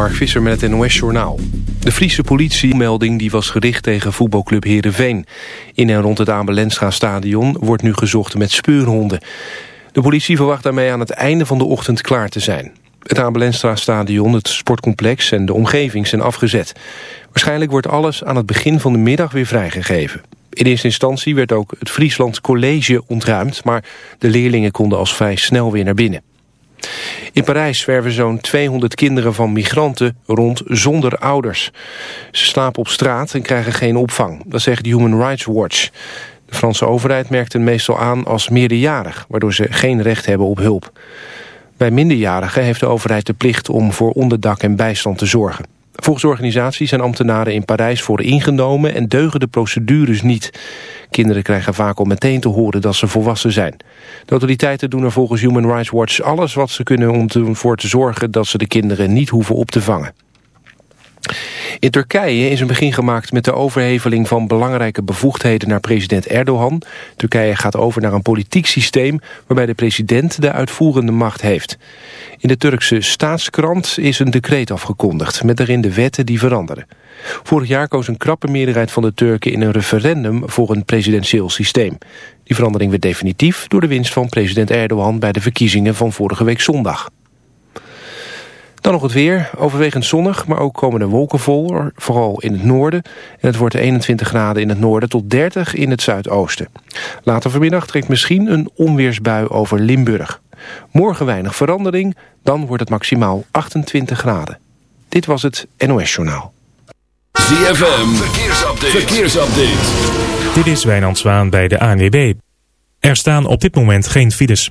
Mark Visser met het NOS-journaal. De Friese politie-melding die was gericht tegen voetbalclub Heerenveen. In en rond het Abelenstra-stadion wordt nu gezocht met speurhonden. De politie verwacht daarmee aan het einde van de ochtend klaar te zijn. Het Abelenstra-stadion, het sportcomplex en de omgeving zijn afgezet. Waarschijnlijk wordt alles aan het begin van de middag weer vrijgegeven. In eerste instantie werd ook het Friesland College ontruimd... maar de leerlingen konden als vrij snel weer naar binnen. In Parijs zwerven zo'n 200 kinderen van migranten rond zonder ouders. Ze slapen op straat en krijgen geen opvang. Dat zegt Human Rights Watch. De Franse overheid merkt hen meestal aan als meerderjarig... waardoor ze geen recht hebben op hulp. Bij minderjarigen heeft de overheid de plicht om voor onderdak en bijstand te zorgen. Volgens de organisatie zijn ambtenaren in Parijs voor ingenomen en deugen de procedures niet. Kinderen krijgen vaak al meteen te horen dat ze volwassen zijn. De autoriteiten doen er volgens Human Rights Watch alles wat ze kunnen om ervoor te zorgen dat ze de kinderen niet hoeven op te vangen. In Turkije is een begin gemaakt met de overheveling van belangrijke bevoegdheden naar president Erdogan. Turkije gaat over naar een politiek systeem waarbij de president de uitvoerende macht heeft. In de Turkse staatskrant is een decreet afgekondigd met daarin de wetten die veranderen. Vorig jaar koos een krappe meerderheid van de Turken in een referendum voor een presidentieel systeem. Die verandering werd definitief door de winst van president Erdogan bij de verkiezingen van vorige week zondag. Dan nog het weer. Overwegend zonnig, maar ook komen er wolken voor, vooral in het noorden. En het wordt 21 graden in het noorden tot 30 in het zuidoosten. Later vanmiddag trekt misschien een onweersbui over Limburg. Morgen weinig verandering, dan wordt het maximaal 28 graden. Dit was het NOS Journaal. ZFM, verkeersupdate. verkeersupdate. Dit is Wijnand Zwaan bij de ANWB. Er staan op dit moment geen files.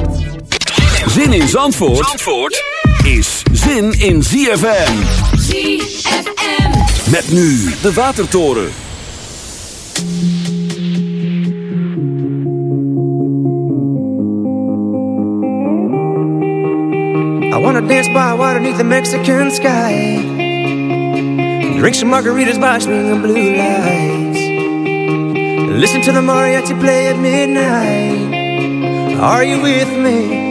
Zin in Zandvoort, Zandvoort is zin in ZFM. ZFM. Met nu de Watertoren. I wanna dance by water beneath the Mexican sky. Drink some margaritas by swinging blue lights. Listen to the mariachi play at midnight. Are you with me?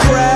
crap.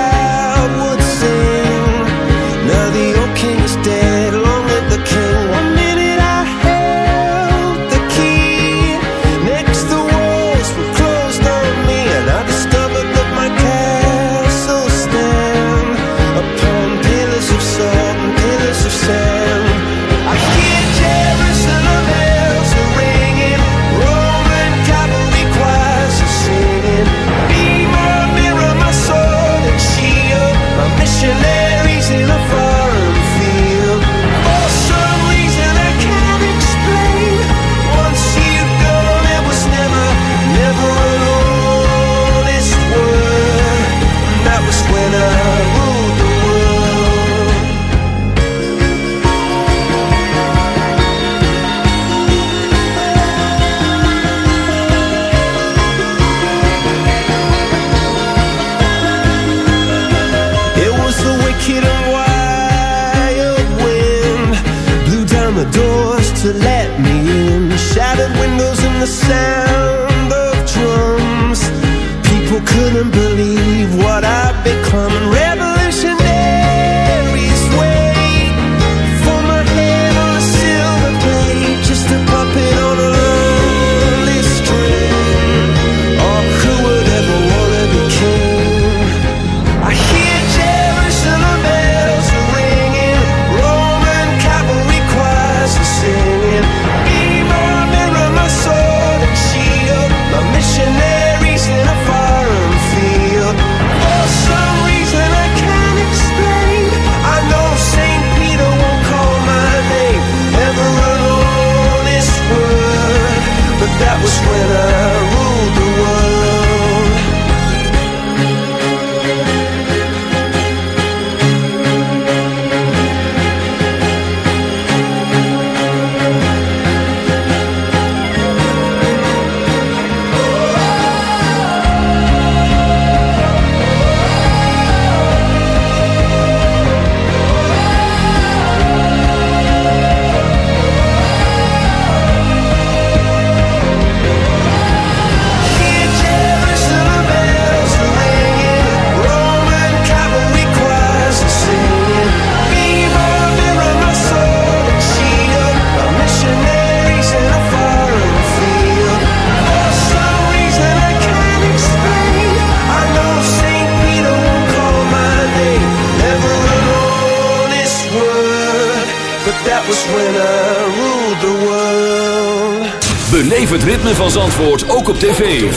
Tv.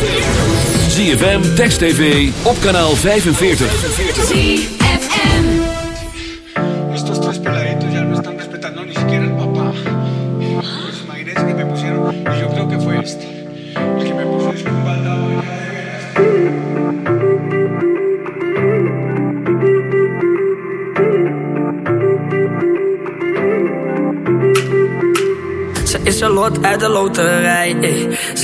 ZFM, Text TV, op kanaal 45. Estos tres peladitos ya no están respetando ni siquiera al papá. Pues imagínense que me pusieron, y yo creo que fue este, el que me puso espaldado Ze is een lot uit de loterij. ey.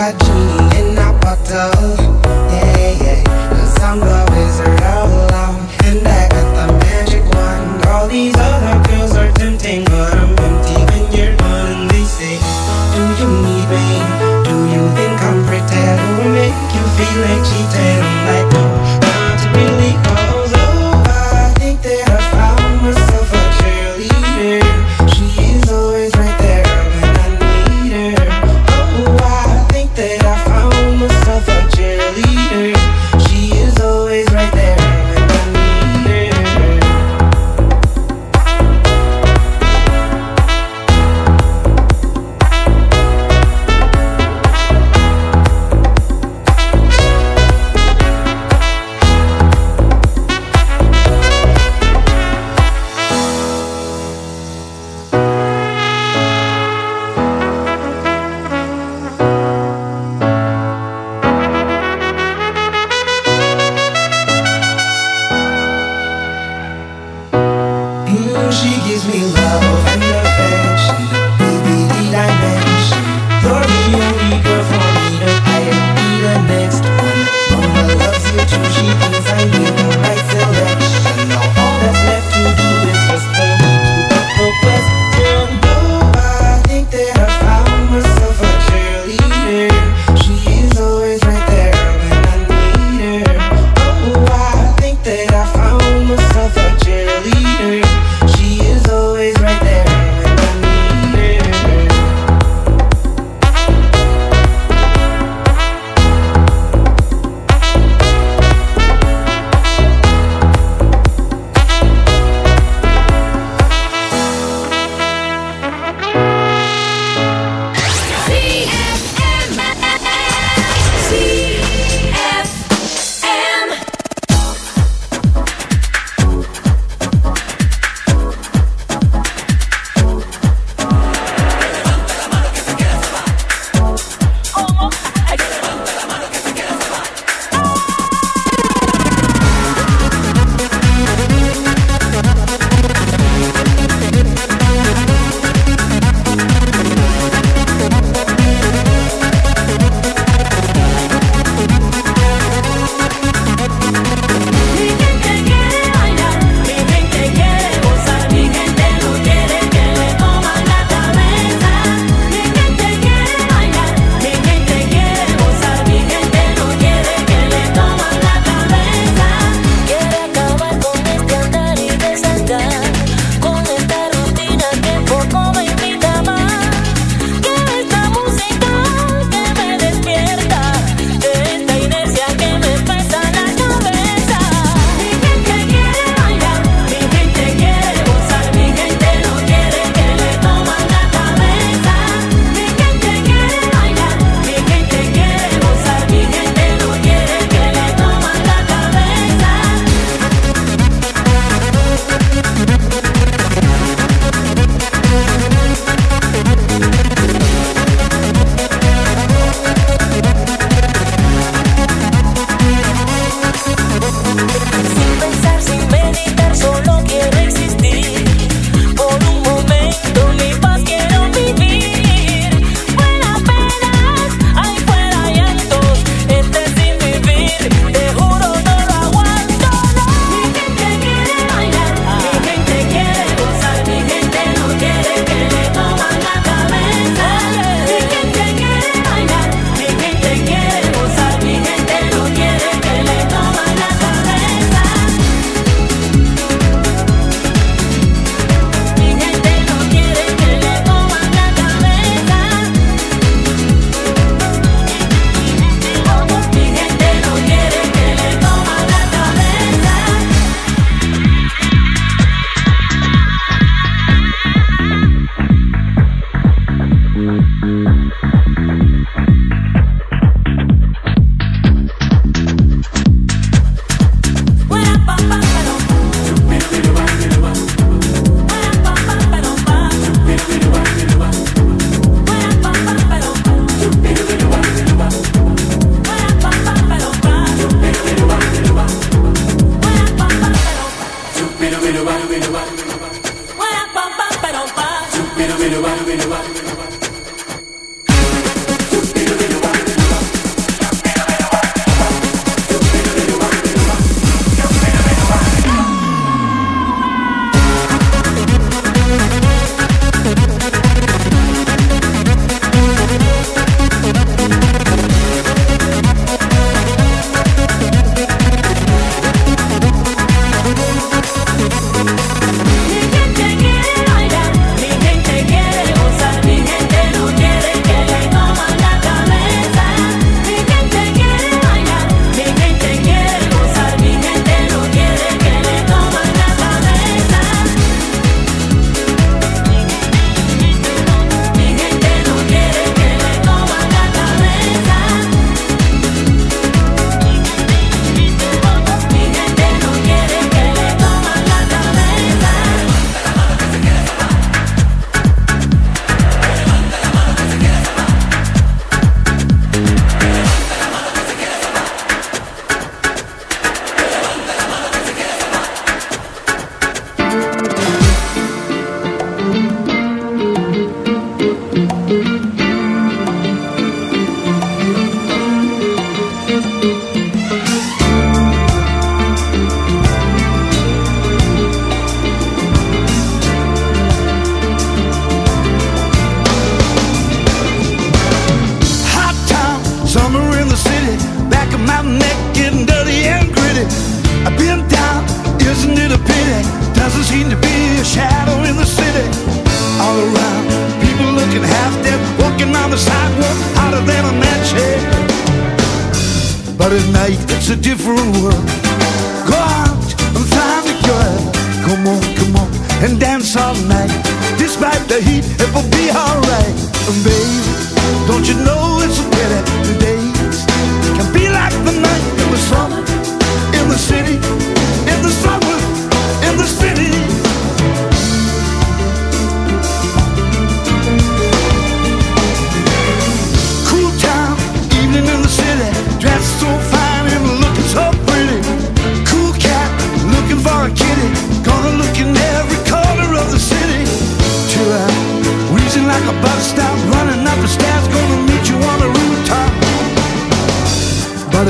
like a genie in a bottle.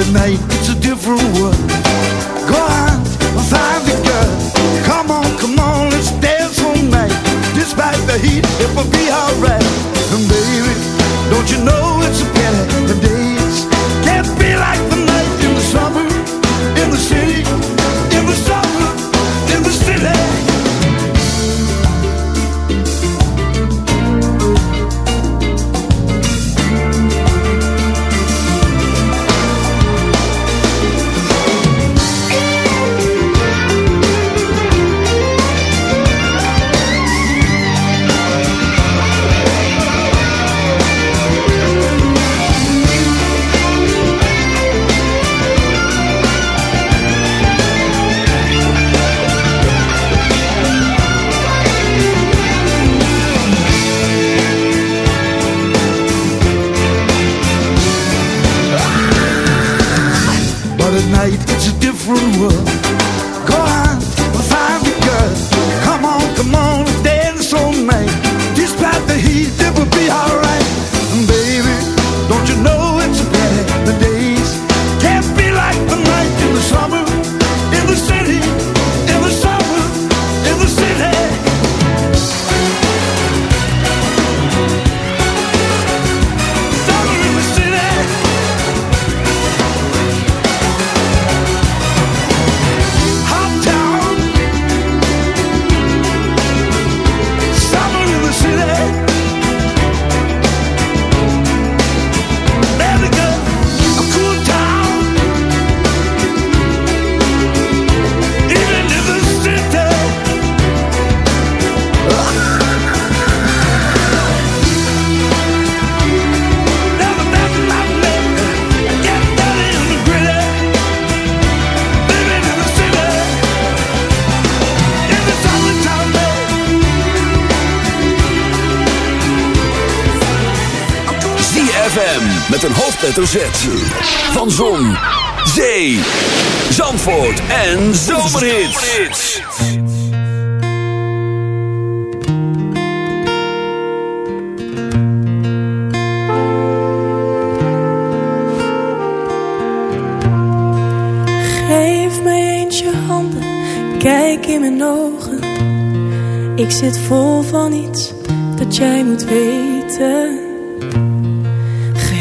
at night, it's a different world. Go on, find the girl. Come on, come on, let's dance all night. Despite the heat, it will be alright. And baby, don't you know? met een hoofdletter Z. Van Zon, Zee, Zandvoort en Zomerhits. Geef mij eens je handen, kijk in mijn ogen. Ik zit vol van iets dat jij moet weten.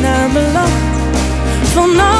Naar me lacht. Vanaf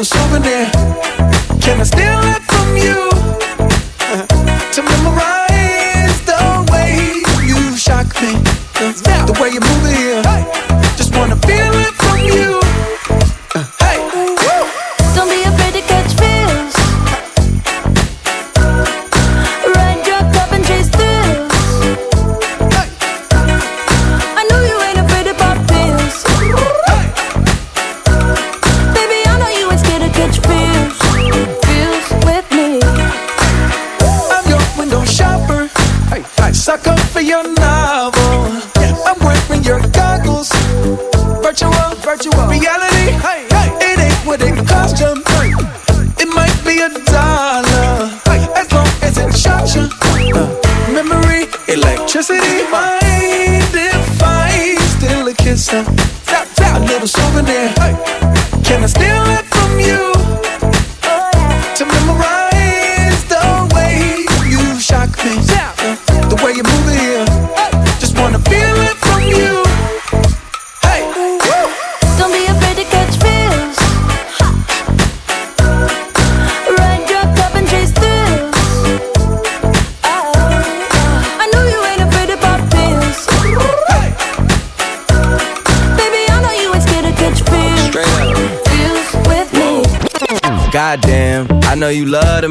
a souvenir. Can I steal it from you to memorize?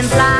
can fly.